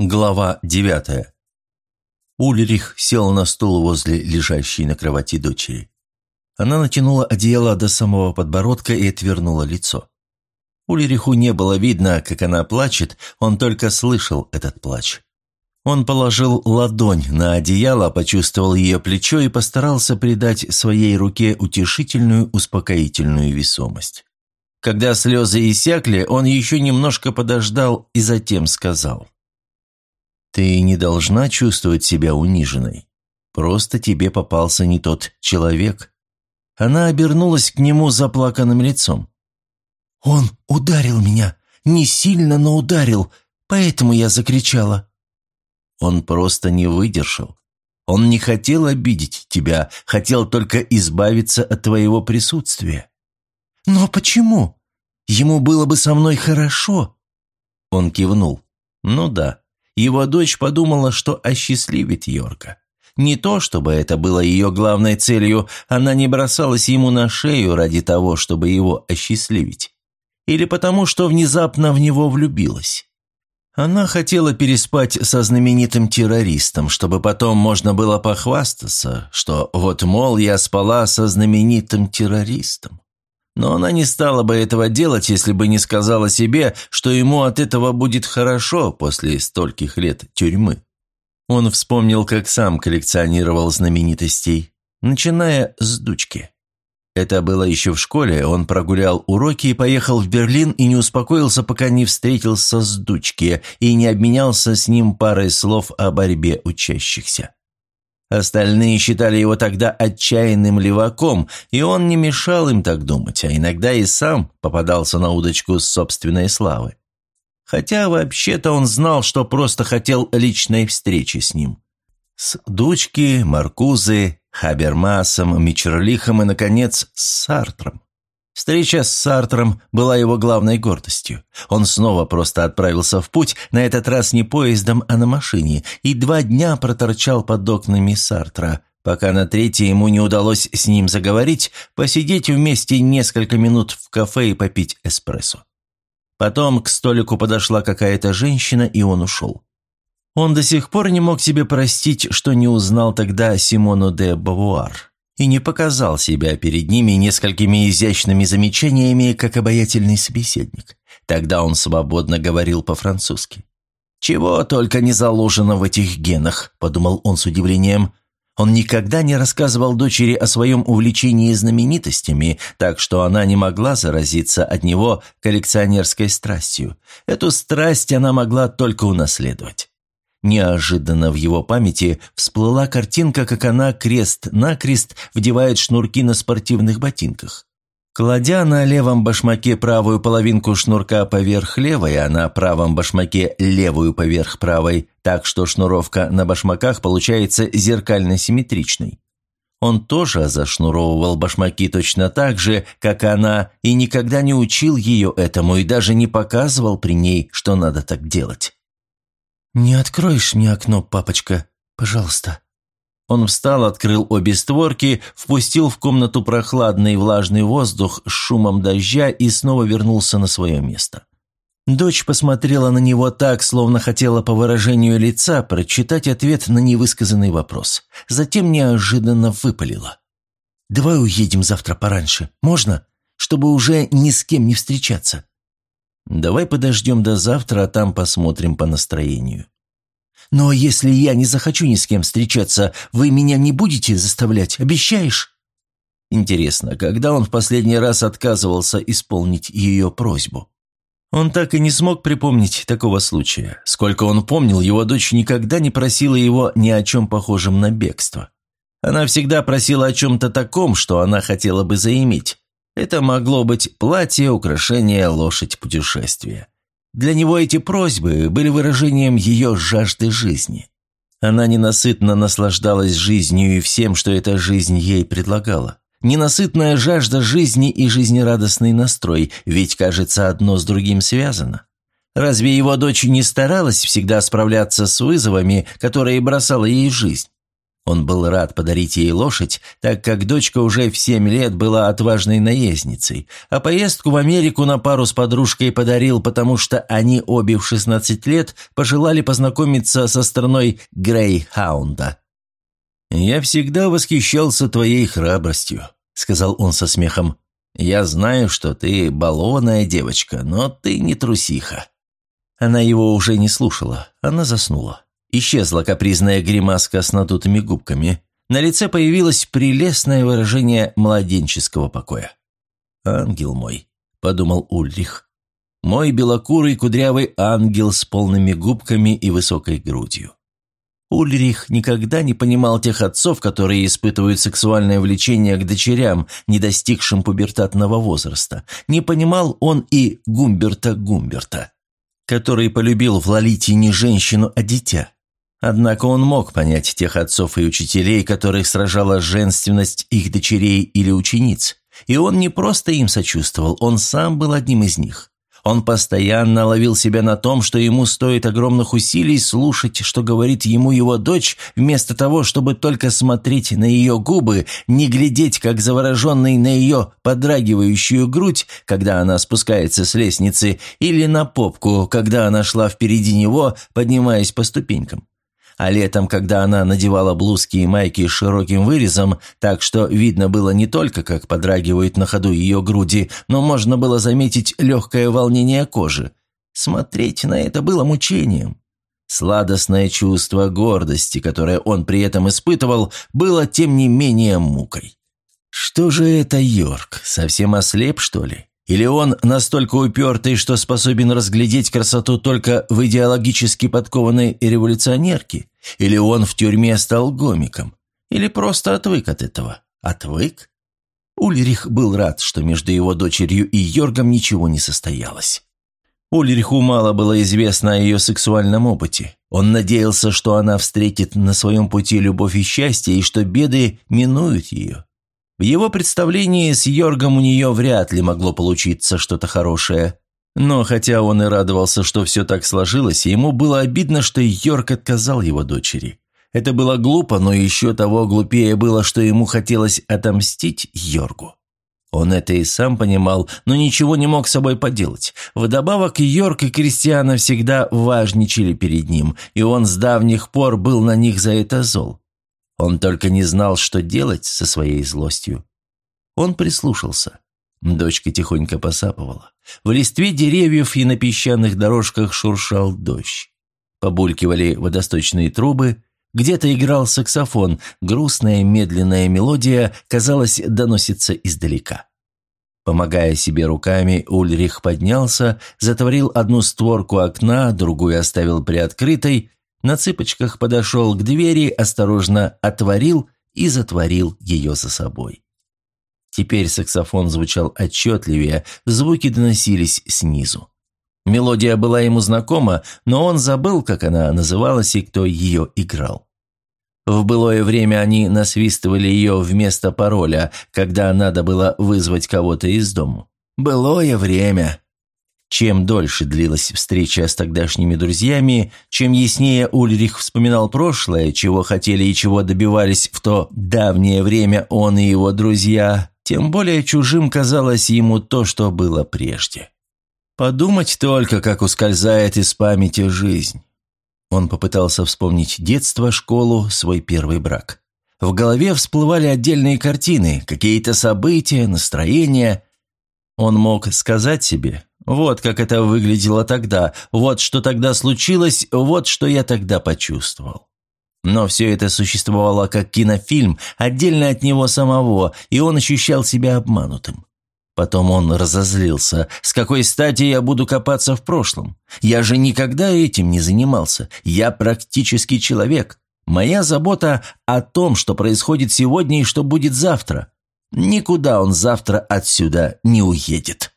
Глава девятая. Ульрих сел на стул возле лежащей на кровати дочери. Она натянула одеяло до самого подбородка и отвернула лицо. Ульриху не было видно, как она плачет, он только слышал этот плач. Он положил ладонь на одеяло, почувствовал ее плечо и постарался придать своей руке утешительную, успокоительную весомость. Когда слезы иссякли, он еще немножко подождал и затем сказал – ты не должна чувствовать себя униженной. Просто тебе попался не тот человек». Она обернулась к нему заплаканным лицом. «Он ударил меня. Не сильно, но ударил. Поэтому я закричала». Он просто не выдержал. Он не хотел обидеть тебя, хотел только избавиться от твоего присутствия. «Но почему? Ему было бы со мной хорошо». Он кивнул. «Ну да, его дочь подумала, что осчастливит Йорка. Не то, чтобы это было ее главной целью, она не бросалась ему на шею ради того, чтобы его осчастливить. Или потому, что внезапно в него влюбилась. Она хотела переспать со знаменитым террористом, чтобы потом можно было похвастаться, что вот, мол, я спала со знаменитым террористом. Но она не стала бы этого делать, если бы не сказала себе, что ему от этого будет хорошо после стольких лет тюрьмы. Он вспомнил, как сам коллекционировал знаменитостей, начиная с дучки. Это было еще в школе, он прогулял уроки и поехал в Берлин и не успокоился, пока не встретился с дучки и не обменялся с ним парой слов о борьбе учащихся. Остальные считали его тогда отчаянным леваком, и он не мешал им так думать, а иногда и сам попадался на удочку собственной славы. Хотя вообще-то он знал, что просто хотел личной встречи с ним. С Дучки, Маркузы, Хабермасом, Мичерлихом и, наконец, с Сартром. Встреча с Сартром была его главной гордостью. Он снова просто отправился в путь, на этот раз не поездом, а на машине, и два дня проторчал под окнами Сартра, пока на третий ему не удалось с ним заговорить, посидеть вместе несколько минут в кафе и попить эспрессо. Потом к столику подошла какая-то женщина, и он ушел. Он до сих пор не мог себе простить, что не узнал тогда Симону де Бавуар и не показал себя перед ними несколькими изящными замечаниями, как обаятельный собеседник. Тогда он свободно говорил по-французски. «Чего только не заложено в этих генах», – подумал он с удивлением. Он никогда не рассказывал дочери о своем увлечении знаменитостями, так что она не могла заразиться от него коллекционерской страстью. Эту страсть она могла только унаследовать. Неожиданно в его памяти всплыла картинка, как она крест-накрест вдевает шнурки на спортивных ботинках. Кладя на левом башмаке правую половинку шнурка поверх левой, а на правом башмаке левую поверх правой, так что шнуровка на башмаках получается зеркально-симметричной. Он тоже зашнуровывал башмаки точно так же, как она, и никогда не учил ее этому и даже не показывал при ней, что надо так делать. «Не откроешь мне окно, папочка? Пожалуйста». Он встал, открыл обе створки, впустил в комнату прохладный влажный воздух с шумом дождя и снова вернулся на свое место. Дочь посмотрела на него так, словно хотела по выражению лица прочитать ответ на невысказанный вопрос. Затем неожиданно выпалила. «Давай уедем завтра пораньше, можно? Чтобы уже ни с кем не встречаться». Давай подождем до завтра, а там посмотрим по настроению. Но если я не захочу ни с кем встречаться, вы меня не будете заставлять, обещаешь? Интересно, когда он в последний раз отказывался исполнить ее просьбу? Он так и не смог припомнить такого случая. Сколько он помнил, его дочь никогда не просила его ни о чем похожем на бегство. Она всегда просила о чем-то таком, что она хотела бы заиметь. Это могло быть платье, украшение, лошадь, путешествие. Для него эти просьбы были выражением ее жажды жизни. Она ненасытно наслаждалась жизнью и всем, что эта жизнь ей предлагала. Ненасытная жажда жизни и жизнерадостный настрой, ведь, кажется, одно с другим связано. Разве его дочь не старалась всегда справляться с вызовами, которые бросала ей жизнь? Он был рад подарить ей лошадь, так как дочка уже в семь лет была отважной наездницей, а поездку в Америку на пару с подружкой подарил, потому что они обе в 16 лет пожелали познакомиться со страной Грейхаунда. «Я всегда восхищался твоей храбростью», — сказал он со смехом. «Я знаю, что ты балованная девочка, но ты не трусиха». Она его уже не слушала, она заснула. Исчезла капризная гримаска с надутыми губками. На лице появилось прелестное выражение младенческого покоя. «Ангел мой», — подумал Ульрих. «Мой белокурый кудрявый ангел с полными губками и высокой грудью». Ульрих никогда не понимал тех отцов, которые испытывают сексуальное влечение к дочерям, не достигшим пубертатного возраста. Не понимал он и Гумберта Гумберта который полюбил в Лолите не женщину, а дитя. Однако он мог понять тех отцов и учителей, которых сражала женственность их дочерей или учениц. И он не просто им сочувствовал, он сам был одним из них. Он постоянно ловил себя на том, что ему стоит огромных усилий слушать, что говорит ему его дочь, вместо того, чтобы только смотреть на ее губы, не глядеть, как завороженный на ее подрагивающую грудь, когда она спускается с лестницы, или на попку, когда она шла впереди него, поднимаясь по ступенькам а летом, когда она надевала блузки и майки с широким вырезом, так что видно было не только, как подрагивают на ходу ее груди, но можно было заметить легкое волнение кожи. Смотреть на это было мучением. Сладостное чувство гордости, которое он при этом испытывал, было тем не менее мукой. Что же это Йорк, совсем ослеп, что ли? Или он настолько упертый, что способен разглядеть красоту только в идеологически подкованной революционерке? Или он в тюрьме стал гомиком? Или просто отвык от этого? Отвык? Ульрих был рад, что между его дочерью и Йоргом ничего не состоялось. Ульриху мало было известно о ее сексуальном опыте. Он надеялся, что она встретит на своем пути любовь и счастье, и что беды минуют ее. В его представлении с Йоргом у нее вряд ли могло получиться что-то хорошее. Но хотя он и радовался, что все так сложилось, ему было обидно, что Йорк отказал его дочери. Это было глупо, но еще того глупее было, что ему хотелось отомстить Йоргу. Он это и сам понимал, но ничего не мог с собой поделать. Вдобавок, Йорк и Кристиана всегда важничали перед ним, и он с давних пор был на них за это зол. Он только не знал, что делать со своей злостью. Он прислушался. Дочка тихонько посапывала. В листве деревьев и на песчаных дорожках шуршал дождь. Побулькивали водосточные трубы, где-то играл саксофон, грустная медленная мелодия, казалось, доносится издалека. Помогая себе руками, Ульрих поднялся, затворил одну створку окна, другую оставил приоткрытой, на цыпочках подошел к двери, осторожно отворил и затворил ее за собой. Теперь саксофон звучал отчетливее, звуки доносились снизу. Мелодия была ему знакома, но он забыл, как она называлась и кто ее играл. В былое время они насвистывали ее вместо пароля, когда надо было вызвать кого-то из дому. «Былое время», чем дольше длилась встреча с тогдашними друзьями, чем яснее Ульрих вспоминал прошлое, чего хотели и чего добивались в то давнее время он и его друзья, тем более чужим казалось ему то, что было прежде. Подумать только, как ускользает из памяти жизнь. Он попытался вспомнить детство, школу, свой первый брак. В голове всплывали отдельные картины, какие-то события, настроения. Он мог сказать себе, вот как это выглядело тогда, вот что тогда случилось, вот что я тогда почувствовал. Но все это существовало как кинофильм, отдельно от него самого, и он ощущал себя обманутым. Потом он разозлился. «С какой стати я буду копаться в прошлом? Я же никогда этим не занимался. Я практически человек. Моя забота о том, что происходит сегодня и что будет завтра. Никуда он завтра отсюда не уедет».